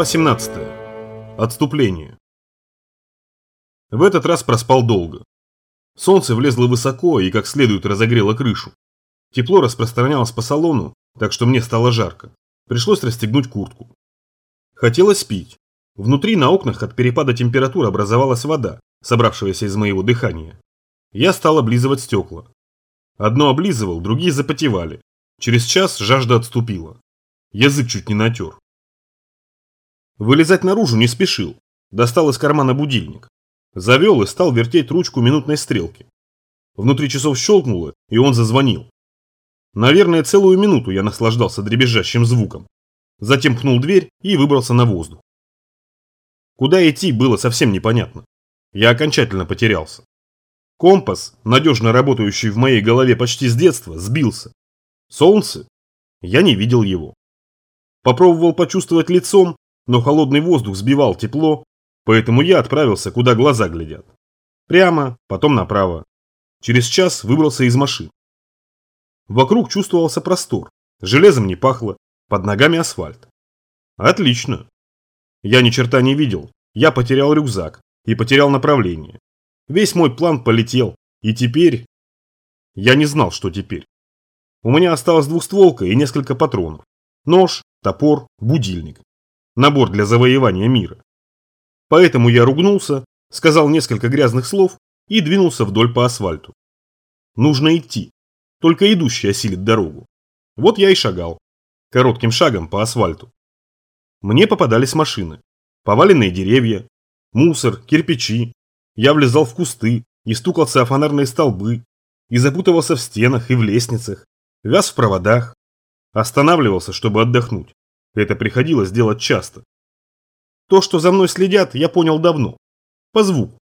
Глава 17. Отступление. В этот раз проспал долго. Солнце влезло высоко и как следует разогрело крышу. Тепло распространялось по салону, так что мне стало жарко. Пришлось расстегнуть куртку. Хотелось пить. Внутри на окнах от перепада температуры образовалась вода, собравшаяся из моего дыхания. Я стал облизывать стекла. Одно облизывал, другие запотевали. Через час жажда отступила. Язык чуть не натер. Вылезать наружу не спешил. Достал из кармана будильник. Завел и стал вертеть ручку минутной стрелки. Внутри часов щелкнуло, и он зазвонил. Наверное, целую минуту я наслаждался дребезжащим звуком. Затем пнул дверь и выбрался на воздух. Куда идти было совсем непонятно. Я окончательно потерялся. Компас, надежно работающий в моей голове почти с детства, сбился. Солнце? Я не видел его. Попробовал почувствовать лицом, но холодный воздух сбивал тепло, поэтому я отправился, куда глаза глядят. Прямо, потом направо. Через час выбрался из машины. Вокруг чувствовался простор, железом не пахло, под ногами асфальт. Отлично. Я ни черта не видел, я потерял рюкзак и потерял направление. Весь мой план полетел, и теперь... Я не знал, что теперь. У меня осталась двухстволка и несколько патронов. Нож, топор, будильник набор для завоевания мира. Поэтому я ругнулся, сказал несколько грязных слов и двинулся вдоль по асфальту. Нужно идти, только идущий осилит дорогу. Вот я и шагал, коротким шагом по асфальту. Мне попадались машины, поваленные деревья, мусор, кирпичи. Я влезал в кусты и стукался о фонарные столбы, и запутывался в стенах и в лестницах, вяз в проводах, останавливался, чтобы отдохнуть. Это приходилось делать часто. То, что за мной следят, я понял давно. По звуку.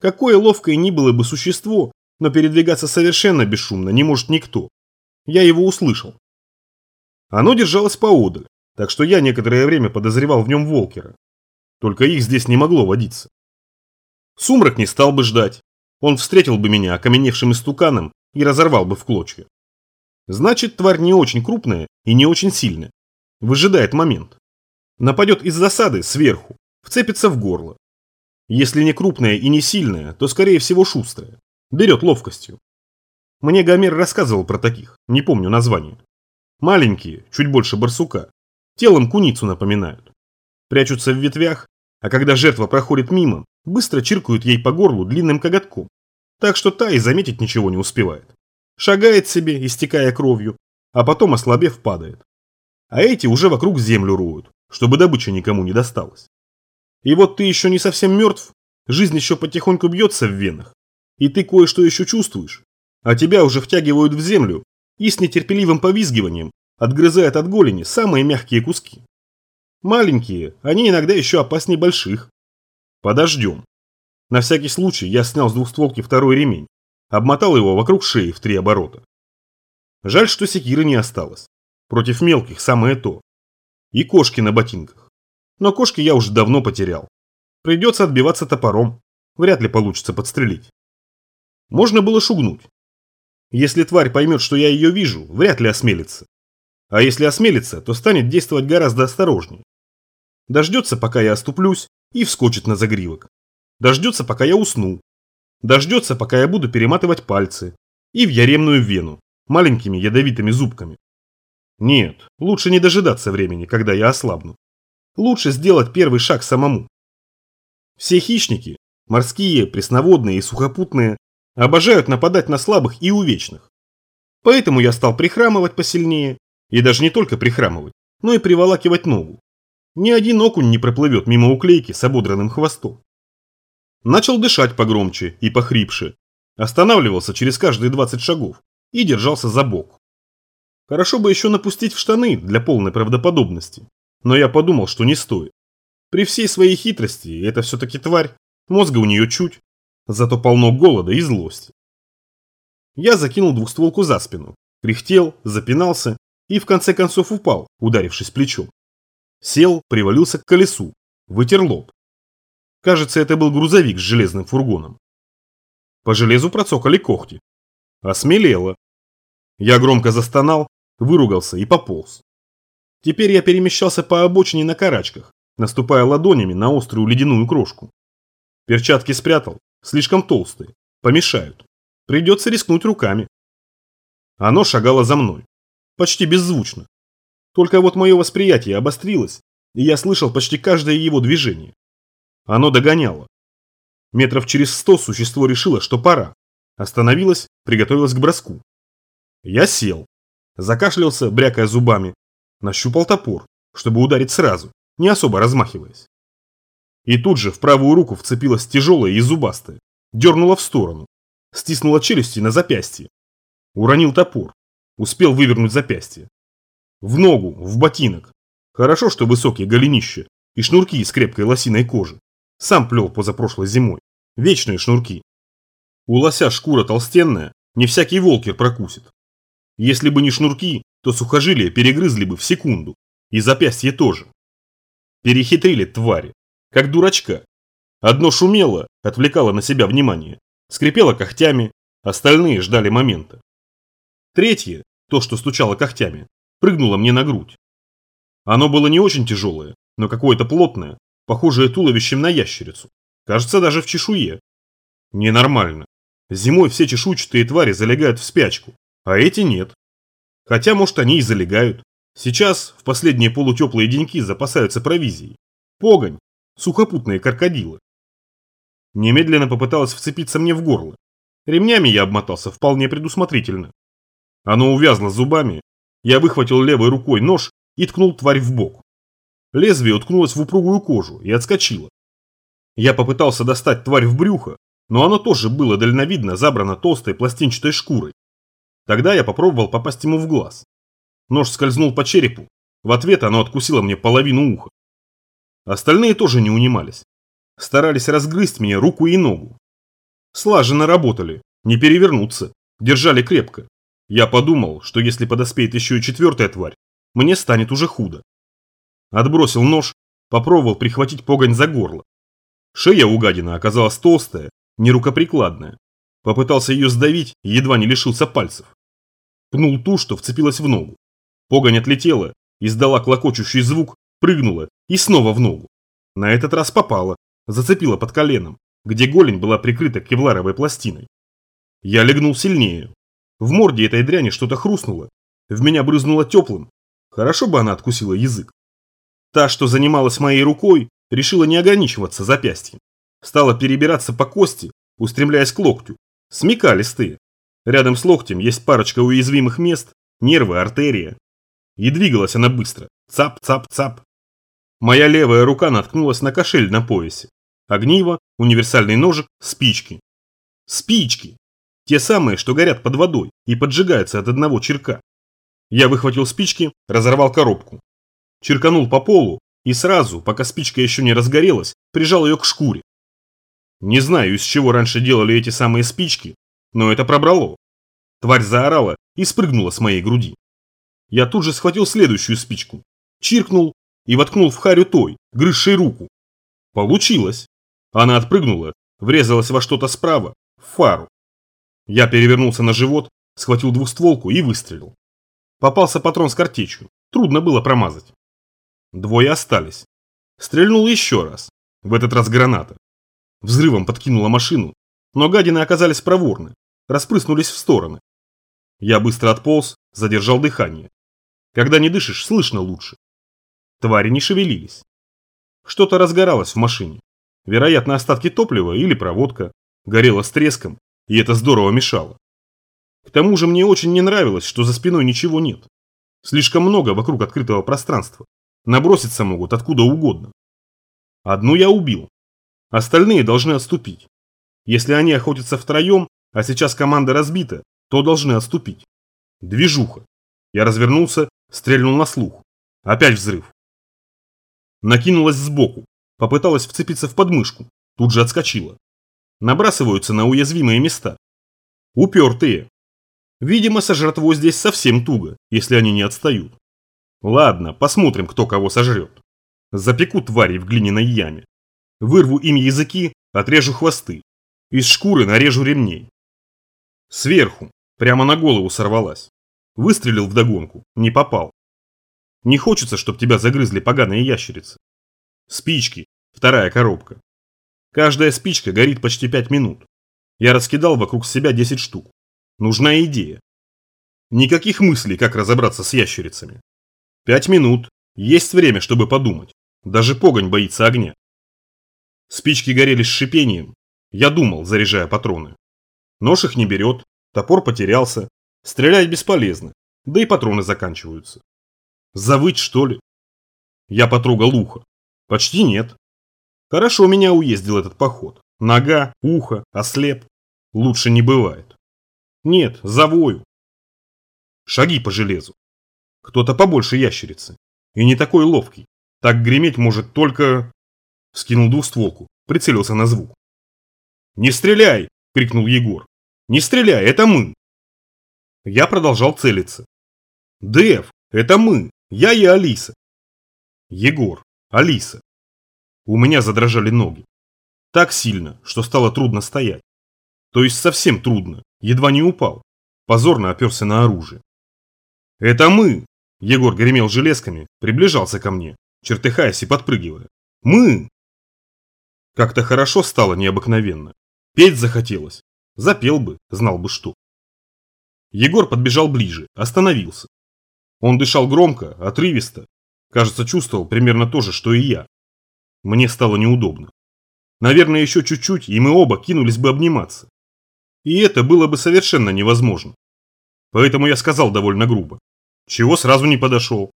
Какое ловкое ни было бы существо, но передвигаться совершенно бесшумно не может никто. Я его услышал. Оно держалось поодаль, так что я некоторое время подозревал в нем волкера. Только их здесь не могло водиться. Сумрак не стал бы ждать. Он встретил бы меня окаменевшим истуканом и разорвал бы в клочья. Значит, тварь не очень крупная и не очень сильная выжидает момент. Нападет из засады сверху, вцепится в горло. Если не крупная и не сильная, то скорее всего шустрая. Берет ловкостью. Мне Гомер рассказывал про таких, не помню название. Маленькие, чуть больше барсука. Телом куницу напоминают. Прячутся в ветвях, а когда жертва проходит мимо, быстро чиркают ей по горлу длинным коготком. Так что та и заметить ничего не успевает. Шагает себе, истекая кровью, а потом ослабев падает а эти уже вокруг землю роют, чтобы добыча никому не досталась. И вот ты еще не совсем мертв, жизнь еще потихоньку бьется в венах, и ты кое-что еще чувствуешь, а тебя уже втягивают в землю и с нетерпеливым повизгиванием отгрызают от голени самые мягкие куски. Маленькие, они иногда еще опаснее больших. Подождем. На всякий случай я снял с двухстволки второй ремень, обмотал его вокруг шеи в три оборота. Жаль, что секиры не осталось. Против мелких самое то. И кошки на ботинках. Но кошки я уже давно потерял. Придется отбиваться топором. Вряд ли получится подстрелить. Можно было шугнуть. Если тварь поймет, что я ее вижу, вряд ли осмелится. А если осмелится, то станет действовать гораздо осторожнее. Дождется, пока я оступлюсь, и вскочит на загривок. Дождется, пока я усну. Дождется, пока я буду перематывать пальцы. И в яремную вену, маленькими ядовитыми зубками. Нет, лучше не дожидаться времени, когда я ослабну. Лучше сделать первый шаг самому. Все хищники, морские, пресноводные и сухопутные, обожают нападать на слабых и увечных. Поэтому я стал прихрамывать посильнее, и даже не только прихрамывать, но и приволакивать ногу. Ни один окунь не проплывет мимо уклейки с ободранным хвостом. Начал дышать погромче и похрипше, останавливался через каждые 20 шагов и держался за бок. Хорошо бы еще напустить в штаны для полной правдоподобности. Но я подумал, что не стоит. При всей своей хитрости, это все-таки тварь, мозга у нее чуть, зато полно голода и злости. Я закинул двухстволку за спину, кряхтел, запинался и в конце концов упал, ударившись плечом. Сел, привалился к колесу, вытер лоб. Кажется, это был грузовик с железным фургоном. По железу процокали когти. Осмелело. Я громко застонал выругался и пополз. Теперь я перемещался по обочине на карачках, наступая ладонями на острую ледяную крошку. Перчатки спрятал, слишком толстые, помешают. Придется рискнуть руками. Оно шагало за мной, почти беззвучно. Только вот мое восприятие обострилось, и я слышал почти каждое его движение. Оно догоняло. Метров через сто существо решило, что пора. Остановилось, приготовилось к броску. Я сел. Закашлялся, брякая зубами. Нащупал топор, чтобы ударить сразу, не особо размахиваясь. И тут же в правую руку вцепилась тяжелая и зубастая. Дернула в сторону. Стиснула челюсти на запястье. Уронил топор. Успел вывернуть запястье. В ногу, в ботинок. Хорошо, что высокие голенище и шнурки из крепкой лосиной кожи. Сам плел позапрошлой зимой. Вечные шнурки. У лося шкура толстенная, не всякий волкер прокусит. Если бы не шнурки, то сухожилия перегрызли бы в секунду. И запястье тоже. Перехитрили твари. Как дурачка. Одно шумело, отвлекало на себя внимание. Скрипело когтями, остальные ждали момента. Третье, то, что стучало когтями, прыгнуло мне на грудь. Оно было не очень тяжелое, но какое-то плотное, похожее туловищем на ящерицу. Кажется, даже в чешуе. Ненормально. Зимой все чешуйчатые твари залегают в спячку, а эти нет. Хотя, может, они и залегают. Сейчас, в последние полутеплые деньки, запасаются провизией. Погонь, сухопутные крокодилы. Немедленно попыталась вцепиться мне в горло. Ремнями я обмотался вполне предусмотрительно. Оно увязло зубами. Я выхватил левой рукой нож и ткнул тварь в бок. Лезвие уткнулось в упругую кожу и отскочило. Я попытался достать тварь в брюхо, но оно тоже было дальновидно забрано толстой пластинчатой шкурой. Тогда я попробовал попасть ему в глаз. Нож скользнул по черепу, в ответ оно откусило мне половину уха. Остальные тоже не унимались. Старались разгрызть мне руку и ногу. Слаженно работали, не перевернуться, держали крепко. Я подумал, что если подоспеет еще и четвертая тварь, мне станет уже худо. Отбросил нож, попробовал прихватить погонь за горло. Шея у гадина оказалась толстая, нерукоприкладная. Попытался ее сдавить едва не лишился пальцев. Пнул ту, что вцепилась в ногу. Погонь отлетела, издала клокочущий звук, прыгнула и снова в ногу. На этот раз попала, зацепила под коленом, где голень была прикрыта кевларовой пластиной. Я легнул сильнее. В морде этой дряни что-то хрустнуло. В меня брызнуло теплым. Хорошо бы она откусила язык. Та, что занималась моей рукой, решила не ограничиваться запястьем. Стала перебираться по кости, устремляясь к локтю. Смекалистые. Рядом с локтем есть парочка уязвимых мест, нервы, артерия. И двигалась она быстро. Цап-цап-цап. Моя левая рука наткнулась на кошель на поясе. Огниво, универсальный ножик, спички. Спички! Те самые, что горят под водой и поджигаются от одного черка. Я выхватил спички, разорвал коробку. Черканул по полу и сразу, пока спичка еще не разгорелась, прижал ее к шкуре. Не знаю, из чего раньше делали эти самые спички, но это пробрало. Тварь заорала и спрыгнула с моей груди. Я тут же схватил следующую спичку, чиркнул и воткнул в харю той, грызшей руку. Получилось. Она отпрыгнула, врезалась во что-то справа, в фару. Я перевернулся на живот, схватил двустволку и выстрелил. Попался патрон с картечью, трудно было промазать. Двое остались. Стрельнул еще раз, в этот раз граната. Взрывом подкинула машину, но гадины оказались проворны, распрыснулись в стороны. Я быстро отполз, задержал дыхание. Когда не дышишь, слышно лучше. Твари не шевелились. Что-то разгоралось в машине. Вероятно, остатки топлива или проводка. Горело с треском, и это здорово мешало. К тому же мне очень не нравилось, что за спиной ничего нет. Слишком много вокруг открытого пространства. Наброситься могут откуда угодно. Одну я убил. Остальные должны отступить. Если они охотятся втроем, а сейчас команда разбита, то должны отступить. Движуха. Я развернулся, стрельнул на слух. Опять взрыв. Накинулась сбоку, попыталась вцепиться в подмышку, тут же отскочила. Набрасываются на уязвимые места. Упертые. Видимо, со жратвой здесь совсем туго, если они не отстают. Ладно, посмотрим, кто кого сожрет. Запеку твари в глиняной яме. Вырву им языки, отрежу хвосты. Из шкуры нарежу ремней. Сверху, прямо на голову сорвалась. Выстрелил вдогонку, не попал. Не хочется, чтобы тебя загрызли поганые ящерицы. Спички. Вторая коробка. Каждая спичка горит почти 5 минут. Я раскидал вокруг себя 10 штук. Нужна идея. Никаких мыслей, как разобраться с ящерицами. Пять минут. Есть время, чтобы подумать. Даже погонь боится огня. Спички горели с шипением. Я думал, заряжая патроны. Нож их не берет, топор потерялся. Стрелять бесполезно, да и патроны заканчиваются. Завыть, что ли? Я потрогал ухо. Почти нет. Хорошо меня уездил этот поход. Нога, ухо, ослеп. Лучше не бывает. Нет, завою. Шаги по железу. Кто-то побольше ящерицы. И не такой ловкий. Так греметь может только... Скинул двустволку, прицелился на звук. «Не стреляй!» – крикнул Егор. «Не стреляй, это мы!» Я продолжал целиться. «Дэв, это мы! Я и Алиса!» «Егор, Алиса!» У меня задрожали ноги. Так сильно, что стало трудно стоять. То есть совсем трудно, едва не упал. Позорно оперся на оружие. «Это мы!» Егор гремел железками, приближался ко мне, чертыхаясь и подпрыгивая. «Мы!» Как-то хорошо стало необыкновенно. Петь захотелось. Запел бы, знал бы что. Егор подбежал ближе, остановился. Он дышал громко, отрывисто. Кажется, чувствовал примерно то же, что и я. Мне стало неудобно. Наверное, еще чуть-чуть, и мы оба кинулись бы обниматься. И это было бы совершенно невозможно. Поэтому я сказал довольно грубо. Чего сразу не подошел?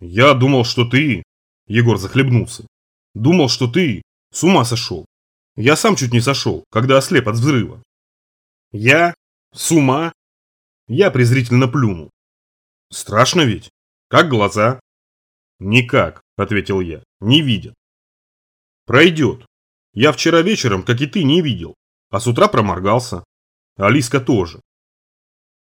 Я думал, что ты... Егор захлебнулся. Думал, что ты с ума сошел. Я сам чуть не сошел, когда ослеп от взрыва. Я? С ума? Я презрительно плюнул. Страшно ведь? Как глаза? Никак, ответил я, не видят. Пройдет. Я вчера вечером, как и ты, не видел, а с утра проморгался. Алиска тоже.